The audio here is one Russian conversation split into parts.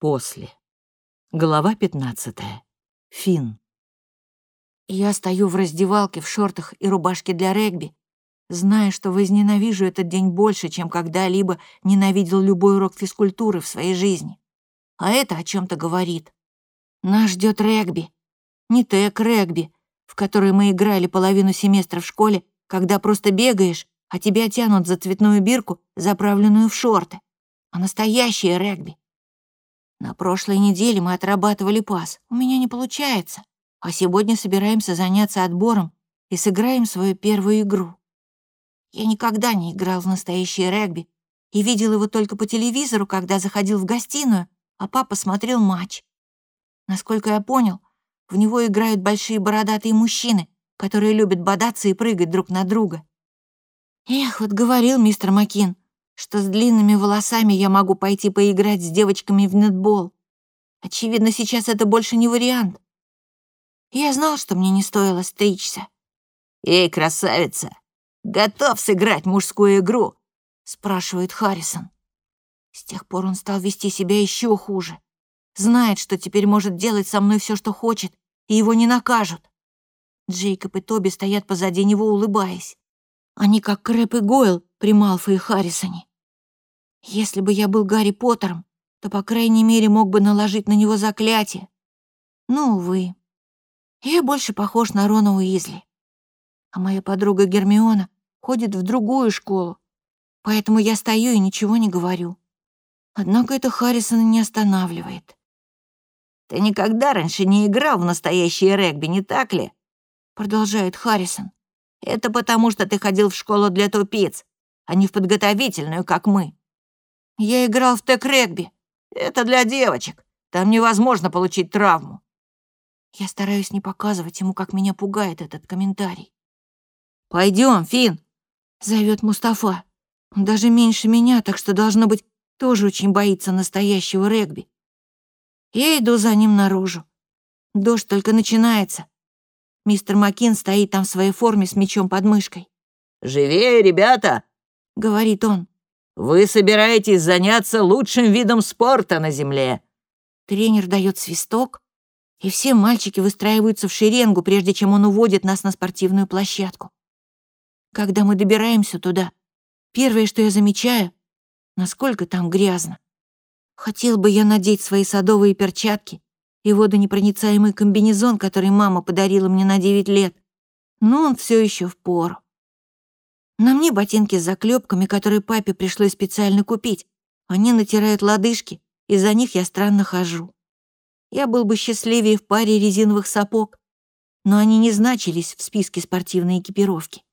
После. Глава 15. Фин. Я стою в раздевалке в шортах и рубашке для регби, зная, что возненавижу этот день больше, чем когда-либо ненавидел любой урок физкультуры в своей жизни. А это о чем то говорит. Нас ждет регби. Не тег регби, в который мы играли половину семестра в школе, когда просто бегаешь, а тебя тянут за цветную бирку, заправленную в шорты. А настоящее регби. На прошлой неделе мы отрабатывали пас. У меня не получается. А сегодня собираемся заняться отбором и сыграем свою первую игру. Я никогда не играл в настоящее регби и видел его только по телевизору, когда заходил в гостиную, а папа смотрел матч. Насколько я понял, в него играют большие бородатые мужчины, которые любят бодаться и прыгать друг на друга. Эх, вот говорил мистер Макин, что с длинными волосами я могу пойти поиграть с девочками в нетбол. Очевидно, сейчас это больше не вариант. Я знал, что мне не стоило стричься. «Эй, красавица, готов сыграть мужскую игру?» — спрашивает Харрисон. С тех пор он стал вести себя еще хуже. Знает, что теперь может делать со мной все, что хочет, и его не накажут. Джейкоб и Тоби стоят позади него, улыбаясь. Они как Крэп и Гойл при Малфе и Харрисоне. Если бы я был Гарри Поттером, то, по крайней мере, мог бы наложить на него заклятие. Но, увы, я больше похож на Рона Уизли. А моя подруга Гермиона ходит в другую школу, поэтому я стою и ничего не говорю. Однако это Харрисона не останавливает. «Ты никогда раньше не играл в настоящее регби, не так ли?» Продолжает Харрисон. «Это потому, что ты ходил в школу для тупиц, а не в подготовительную, как мы. Я играл в тег-регби. Это для девочек. Там невозможно получить травму. Я стараюсь не показывать ему, как меня пугает этот комментарий. Пойдем, Фин, зовет Мустафа. Он даже меньше меня, так что, должно быть, тоже очень боится настоящего регби. Я иду за ним наружу. Дождь только начинается. Мистер Макин стоит там в своей форме с мечом под мышкой. «Живее, ребята!» — говорит он. «Вы собираетесь заняться лучшим видом спорта на Земле!» Тренер дает свисток, и все мальчики выстраиваются в шеренгу, прежде чем он уводит нас на спортивную площадку. Когда мы добираемся туда, первое, что я замечаю, насколько там грязно. Хотел бы я надеть свои садовые перчатки и водонепроницаемый комбинезон, который мама подарила мне на 9 лет, но он все еще в пору. На мне ботинки с заклепками, которые папе пришлось специально купить. Они натирают лодыжки, и за них я странно хожу. Я был бы счастливее в паре резиновых сапог, но они не значились в списке спортивной экипировки.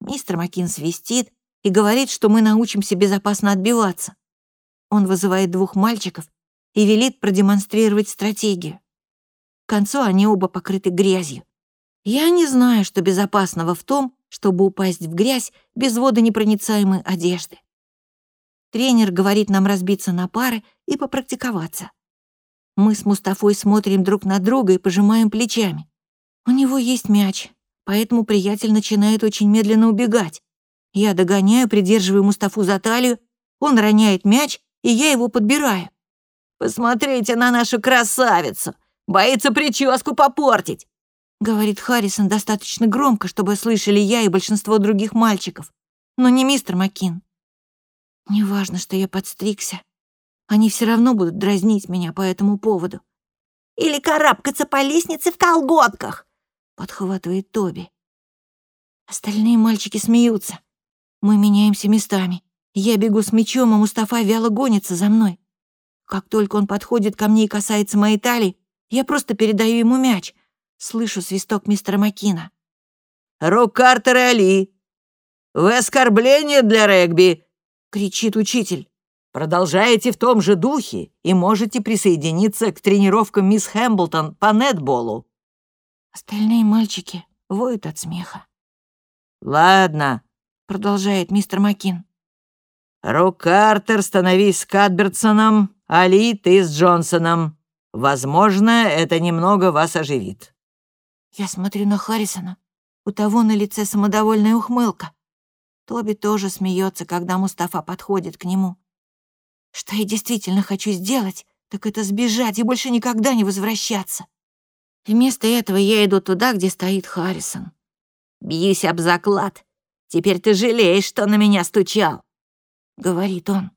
Мистер Макин свистит и говорит, что мы научимся безопасно отбиваться. Он вызывает двух мальчиков и велит продемонстрировать стратегию. К концу они оба покрыты грязью. Я не знаю, что безопасного в том, чтобы упасть в грязь без водонепроницаемой одежды. Тренер говорит нам разбиться на пары и попрактиковаться. Мы с Мустафой смотрим друг на друга и пожимаем плечами. У него есть мяч, поэтому приятель начинает очень медленно убегать. Я догоняю, придерживаю Мустафу за талию, он роняет мяч, и я его подбираю. «Посмотрите на нашу красавицу! Боится прическу попортить!» Говорит Харрисон достаточно громко, чтобы слышали я и большинство других мальчиков, но не мистер Макин. Неважно, что я подстригся. Они все равно будут дразнить меня по этому поводу. «Или карабкаться по лестнице в колготках!» Подхватывает Тоби. Остальные мальчики смеются. Мы меняемся местами. Я бегу с мечом, а Мустафа вяло гонится за мной. Как только он подходит ко мне и касается моей талии, я просто передаю ему мяч. Слышу свисток мистера Макина. «Рук Картер и Али! Вы оскорбление для регби!» — кричит учитель. «Продолжаете в том же духе и можете присоединиться к тренировкам мисс Хэмблтон по нетболу». Остальные мальчики воют от смеха. «Ладно», — продолжает мистер Макин. «Рук Картер, становись с Кадбертсоном, Али, ты с Джонсоном. Возможно, это немного вас оживит». Я смотрю на Харрисона. У того на лице самодовольная ухмылка. Тоби тоже смеется, когда Мустафа подходит к нему. Что я действительно хочу сделать, так это сбежать и больше никогда не возвращаться. Вместо этого я иду туда, где стоит Харрисон. «Бьюсь об заклад. Теперь ты жалеешь, что на меня стучал», — говорит он.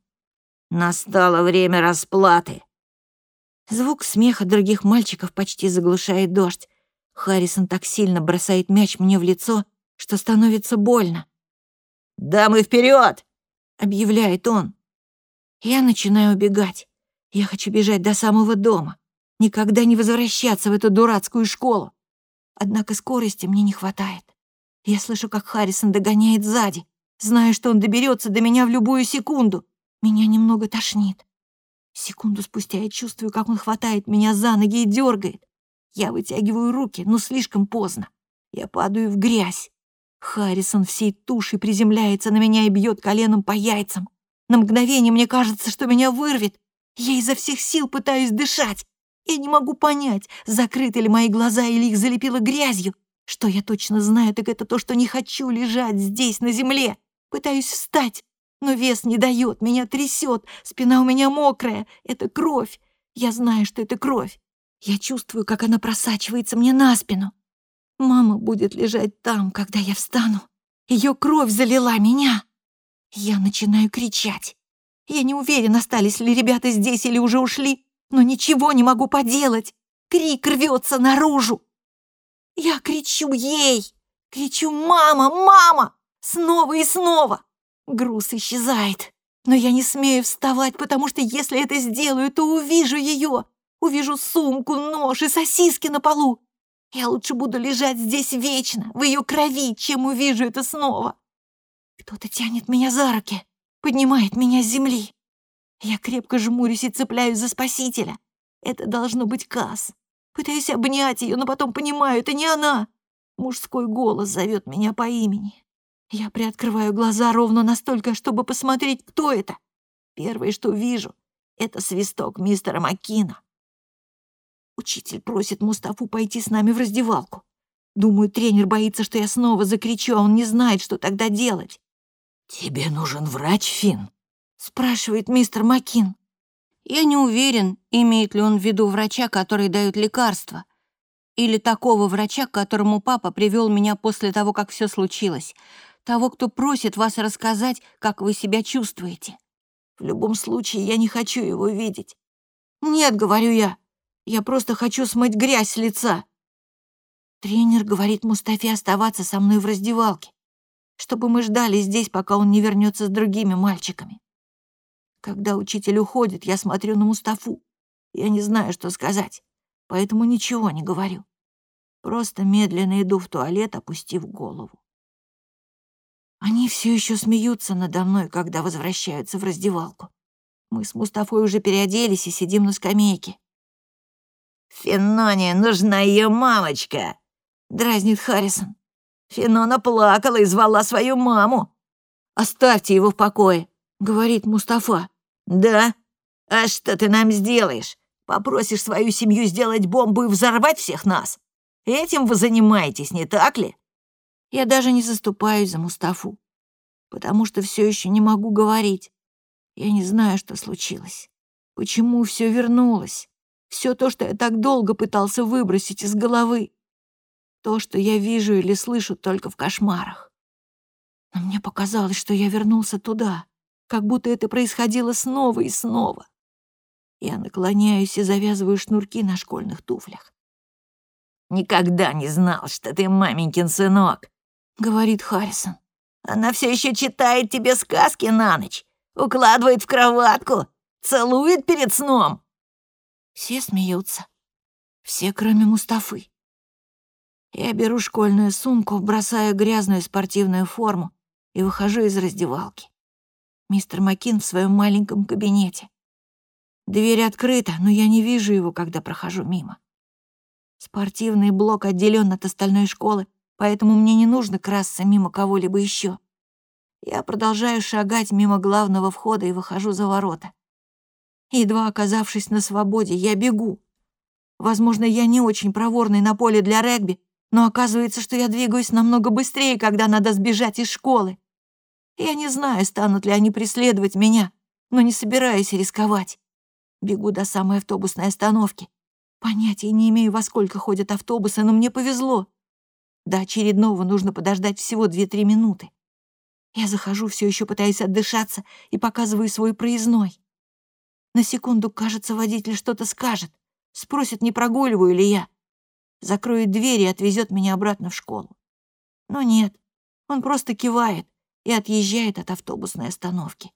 «Настало время расплаты». Звук смеха других мальчиков почти заглушает дождь. Харрисон так сильно бросает мяч мне в лицо, что становится больно. «Дамы, вперед! объявляет он. Я начинаю убегать. Я хочу бежать до самого дома. Никогда не возвращаться в эту дурацкую школу. Однако скорости мне не хватает. Я слышу, как Харрисон догоняет сзади. Знаю, что он доберется до меня в любую секунду. Меня немного тошнит. Секунду спустя я чувствую, как он хватает меня за ноги и дергает. Я вытягиваю руки, но слишком поздно. Я падаю в грязь. Харрисон всей тушей приземляется на меня и бьет коленом по яйцам. На мгновение мне кажется, что меня вырвет. Я изо всех сил пытаюсь дышать. Я не могу понять, закрыты ли мои глаза или их залепило грязью. Что я точно знаю, так это то, что не хочу лежать здесь, на земле. Пытаюсь встать, но вес не дает, меня трясет, спина у меня мокрая. Это кровь. Я знаю, что это кровь. Я чувствую, как она просачивается мне на спину. Мама будет лежать там, когда я встану. Ее кровь залила меня. Я начинаю кричать. Я не уверен, остались ли ребята здесь или уже ушли, но ничего не могу поделать. Крик рвется наружу. Я кричу ей, кричу «Мама! Мама!» снова и снова. Груз исчезает, но я не смею вставать, потому что если это сделаю, то увижу ее. Увижу сумку, нож и сосиски на полу. Я лучше буду лежать здесь вечно, в ее крови, чем увижу это снова. Кто-то тянет меня за руки, поднимает меня с земли. Я крепко жмурюсь и цепляюсь за спасителя. Это должно быть Касс. Пытаюсь обнять ее, но потом понимаю, это не она. Мужской голос зовет меня по имени. Я приоткрываю глаза ровно настолько, чтобы посмотреть, кто это. Первое, что вижу, это свисток мистера Маккина. Учитель просит Мустафу пойти с нами в раздевалку. Думаю, тренер боится, что я снова закричу, а он не знает, что тогда делать. «Тебе нужен врач, Финн?» — спрашивает мистер Макин. Я не уверен, имеет ли он в виду врача, который дает лекарства, или такого врача, к которому папа привел меня после того, как все случилось, того, кто просит вас рассказать, как вы себя чувствуете. В любом случае, я не хочу его видеть. «Нет», — говорю я, я просто хочу смыть грязь с лица. Тренер говорит Мустафе оставаться со мной в раздевалке, чтобы мы ждали здесь, пока он не вернется с другими мальчиками. Когда учитель уходит, я смотрю на Мустафу. Я не знаю, что сказать, поэтому ничего не говорю. Просто медленно иду в туалет, опустив голову. Они все еще смеются надо мной, когда возвращаются в раздевалку. Мы с Мустафой уже переоделись и сидим на скамейке. «Феноне нужна ее мамочка», — дразнит Харрисон. Фенона плакала и звала свою маму. «Оставьте его в покое», — говорит Мустафа. «Да? А что ты нам сделаешь? Попросишь свою семью сделать бомбу и взорвать всех нас? Этим вы занимаетесь, не так ли?» Я даже не заступаюсь за Мустафу, потому что все еще не могу говорить. Я не знаю, что случилось. Почему все вернулось? Все то, что я так долго пытался выбросить из головы. То, что я вижу или слышу только в кошмарах. Но мне показалось, что я вернулся туда, как будто это происходило снова и снова. Я наклоняюсь и завязываю шнурки на школьных туфлях. «Никогда не знал, что ты маменькин сынок», — говорит Харрисон. «Она все еще читает тебе сказки на ночь, укладывает в кроватку, целует перед сном». Все смеются. Все, кроме Мустафы. Я беру школьную сумку, бросаю грязную спортивную форму и выхожу из раздевалки. Мистер Макин в своем маленьком кабинете. Дверь открыта, но я не вижу его, когда прохожу мимо. Спортивный блок отделен от остальной школы, поэтому мне не нужно красться мимо кого-либо еще. Я продолжаю шагать мимо главного входа и выхожу за ворота. Едва оказавшись на свободе, я бегу. Возможно, я не очень проворный на поле для регби, но оказывается, что я двигаюсь намного быстрее, когда надо сбежать из школы. Я не знаю, станут ли они преследовать меня, но не собираюсь рисковать. Бегу до самой автобусной остановки. Понятия не имею, во сколько ходят автобусы, но мне повезло. До очередного нужно подождать всего 2-3 минуты. Я захожу, все еще пытаясь отдышаться, и показываю свой проездной. На секунду, кажется, водитель что-то скажет, спросит, не прогуливаю ли я. Закроет дверь и отвезет меня обратно в школу. Но нет, он просто кивает и отъезжает от автобусной остановки.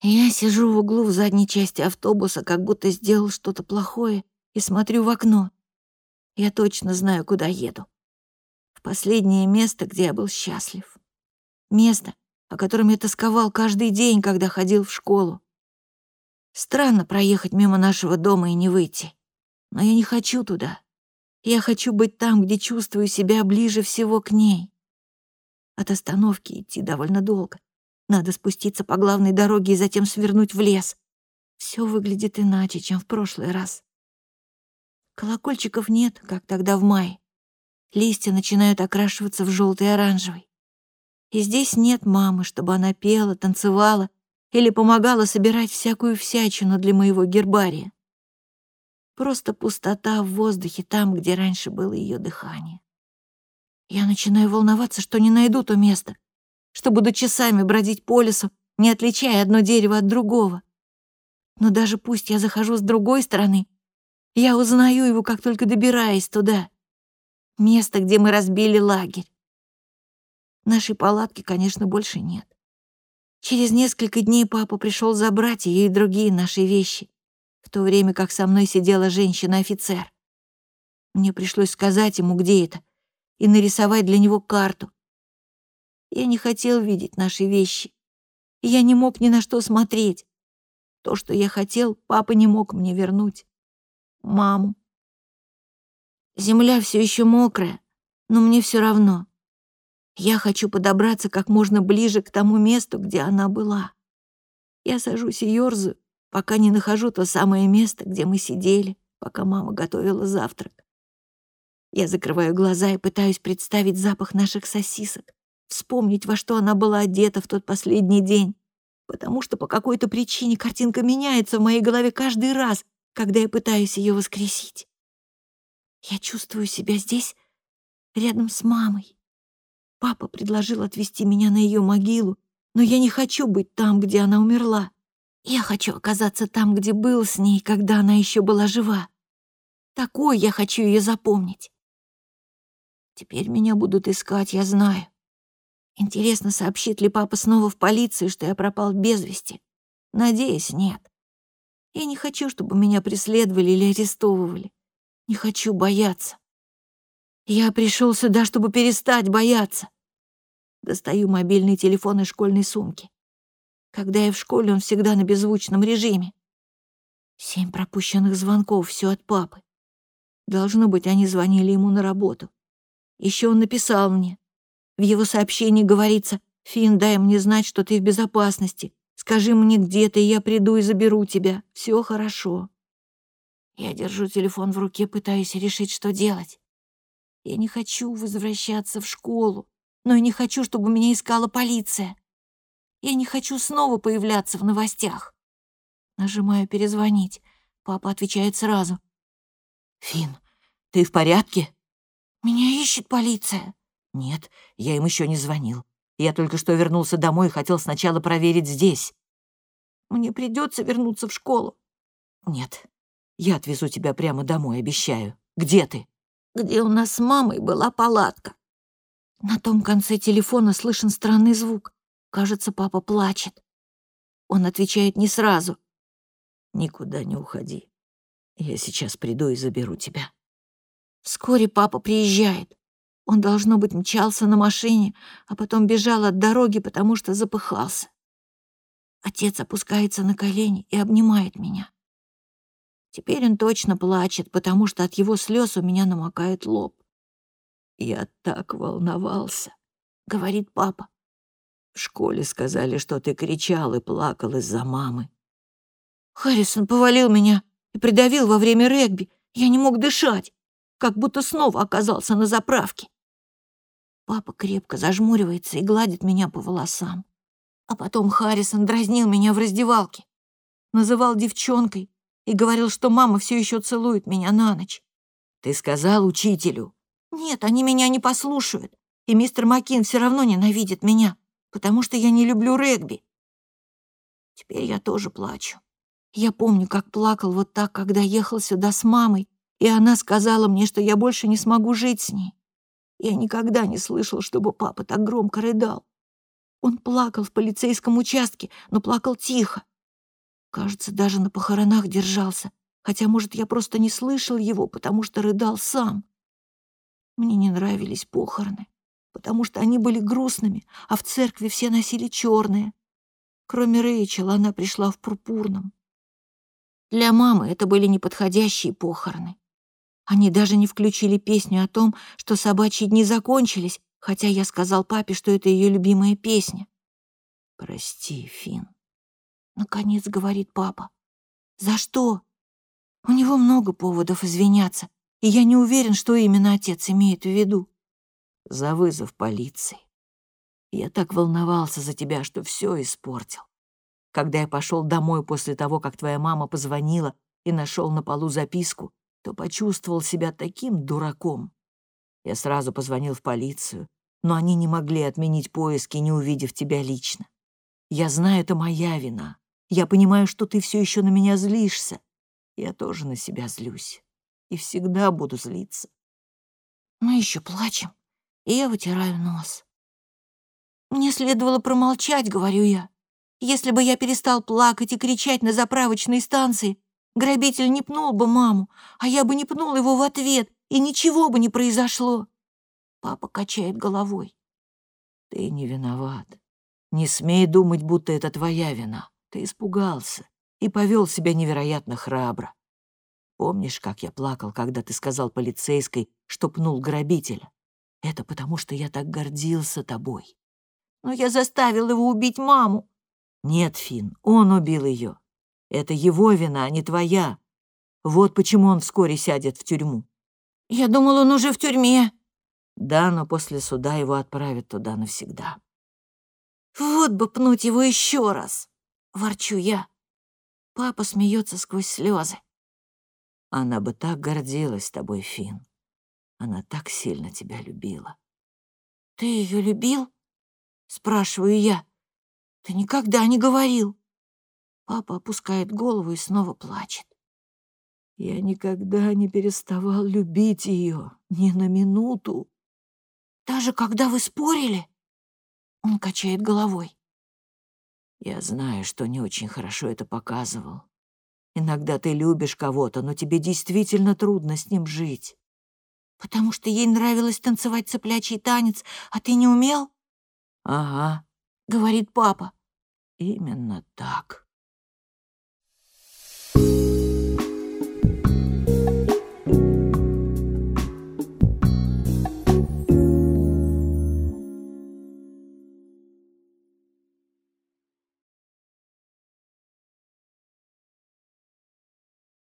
Я сижу в углу в задней части автобуса, как будто сделал что-то плохое, и смотрю в окно. Я точно знаю, куда еду. В последнее место, где я был счастлив. Место, о котором я тосковал каждый день, когда ходил в школу. Странно проехать мимо нашего дома и не выйти. Но я не хочу туда. Я хочу быть там, где чувствую себя ближе всего к ней. От остановки идти довольно долго. Надо спуститься по главной дороге и затем свернуть в лес. Все выглядит иначе, чем в прошлый раз. Колокольчиков нет, как тогда в мае. Листья начинают окрашиваться в желтый и оранжевый. И здесь нет мамы, чтобы она пела, танцевала или помогала собирать всякую всячину для моего гербария. Просто пустота в воздухе там, где раньше было ее дыхание. Я начинаю волноваться, что не найду то место, что буду часами бродить по лесу, не отличая одно дерево от другого. Но даже пусть я захожу с другой стороны, я узнаю его, как только добираюсь туда. Место, где мы разбили лагерь. Нашей палатки, конечно, больше нет. Через несколько дней папа пришел забрать ее и другие наши вещи, в то время как со мной сидела женщина-офицер. Мне пришлось сказать ему, где это, и нарисовать для него карту. Я не хотел видеть наши вещи. Я не мог ни на что смотреть. То, что я хотел, папа не мог мне вернуть. Маму. Земля все еще мокрая, но мне все равно. Я хочу подобраться как можно ближе к тому месту, где она была. Я сажусь и ёрзаю, пока не нахожу то самое место, где мы сидели, пока мама готовила завтрак. Я закрываю глаза и пытаюсь представить запах наших сосисок, вспомнить, во что она была одета в тот последний день, потому что по какой-то причине картинка меняется в моей голове каждый раз, когда я пытаюсь ее воскресить. Я чувствую себя здесь, рядом с мамой. Папа предложил отвезти меня на ее могилу, но я не хочу быть там, где она умерла. Я хочу оказаться там, где был с ней, когда она еще была жива. Такой я хочу ее запомнить. Теперь меня будут искать, я знаю. Интересно, сообщит ли папа снова в полицию, что я пропал без вести? Надеюсь, нет. Я не хочу, чтобы меня преследовали или арестовывали. Не хочу бояться. Я пришел сюда, чтобы перестать бояться. Достаю мобильный телефон из школьной сумки. Когда я в школе, он всегда на беззвучном режиме. Семь пропущенных звонков, все от папы. Должно быть, они звонили ему на работу. Еще он написал мне. В его сообщении говорится, «Фин, дай мне знать, что ты в безопасности. Скажи мне, где ты, я приду и заберу тебя. Все хорошо». Я держу телефон в руке, пытаясь решить, что делать. Я не хочу возвращаться в школу, но и не хочу, чтобы меня искала полиция. Я не хочу снова появляться в новостях. Нажимаю «перезвонить». Папа отвечает сразу. «Фин, ты в порядке?» «Меня ищет полиция». «Нет, я им еще не звонил. Я только что вернулся домой и хотел сначала проверить здесь». «Мне придется вернуться в школу». «Нет, я отвезу тебя прямо домой, обещаю. Где ты?» Где у нас с мамой была палатка. На том конце телефона слышен странный звук. Кажется, папа плачет. Он отвечает не сразу. «Никуда не уходи. Я сейчас приду и заберу тебя». Вскоре папа приезжает. Он, должно быть, мчался на машине, а потом бежал от дороги, потому что запыхался. Отец опускается на колени и обнимает меня. Теперь он точно плачет, потому что от его слез у меня намокает лоб. «Я так волновался», — говорит папа. «В школе сказали, что ты кричал и плакал из-за мамы». Харрисон повалил меня и придавил во время регби. Я не мог дышать, как будто снова оказался на заправке. Папа крепко зажмуривается и гладит меня по волосам. А потом Харрисон дразнил меня в раздевалке. называл девчонкой и говорил, что мама все еще целует меня на ночь. Ты сказал учителю? Нет, они меня не послушают, и мистер Макин все равно ненавидит меня, потому что я не люблю регби. Теперь я тоже плачу. Я помню, как плакал вот так, когда ехал сюда с мамой, и она сказала мне, что я больше не смогу жить с ней. Я никогда не слышал, чтобы папа так громко рыдал. Он плакал в полицейском участке, но плакал тихо. Кажется, даже на похоронах держался, хотя, может, я просто не слышал его, потому что рыдал сам. Мне не нравились похороны, потому что они были грустными, а в церкви все носили черное. Кроме Рэйчел, она пришла в пурпурном. Для мамы это были неподходящие похороны. Они даже не включили песню о том, что собачьи дни закончились, хотя я сказал папе, что это ее любимая песня. «Прости, Фин. Наконец говорит папа. «За что?» У него много поводов извиняться, и я не уверен, что именно отец имеет в виду. «За вызов полиции. Я так волновался за тебя, что все испортил. Когда я пошел домой после того, как твоя мама позвонила и нашел на полу записку, то почувствовал себя таким дураком. Я сразу позвонил в полицию, но они не могли отменить поиски, не увидев тебя лично. Я знаю, это моя вина. Я понимаю, что ты все еще на меня злишься. Я тоже на себя злюсь. И всегда буду злиться. Мы еще плачем, и я вытираю нос. Мне следовало промолчать, говорю я. Если бы я перестал плакать и кричать на заправочной станции, грабитель не пнул бы маму, а я бы не пнул его в ответ, и ничего бы не произошло. Папа качает головой. Ты не виноват. Не смей думать, будто это твоя вина. Ты испугался и повел себя невероятно храбро. Помнишь, как я плакал, когда ты сказал полицейской, что пнул грабителя? Это потому, что я так гордился тобой. Но я заставил его убить маму. Нет, Фин, он убил ее. Это его вина, а не твоя. Вот почему он вскоре сядет в тюрьму. Я думал, он уже в тюрьме. Да, но после суда его отправят туда навсегда. Вот бы пнуть его еще раз. Ворчу я. Папа смеется сквозь слезы. Она бы так гордилась тобой, Фин. Она так сильно тебя любила. Ты ее любил? Спрашиваю я. Ты никогда не говорил. Папа опускает голову и снова плачет. Я никогда не переставал любить ее, ни на минуту. Даже когда вы спорили? Он качает головой. Я знаю, что не очень хорошо это показывал. Иногда ты любишь кого-то, но тебе действительно трудно с ним жить. Потому что ей нравилось танцевать цыплячий танец, а ты не умел? Ага, говорит папа. Именно так.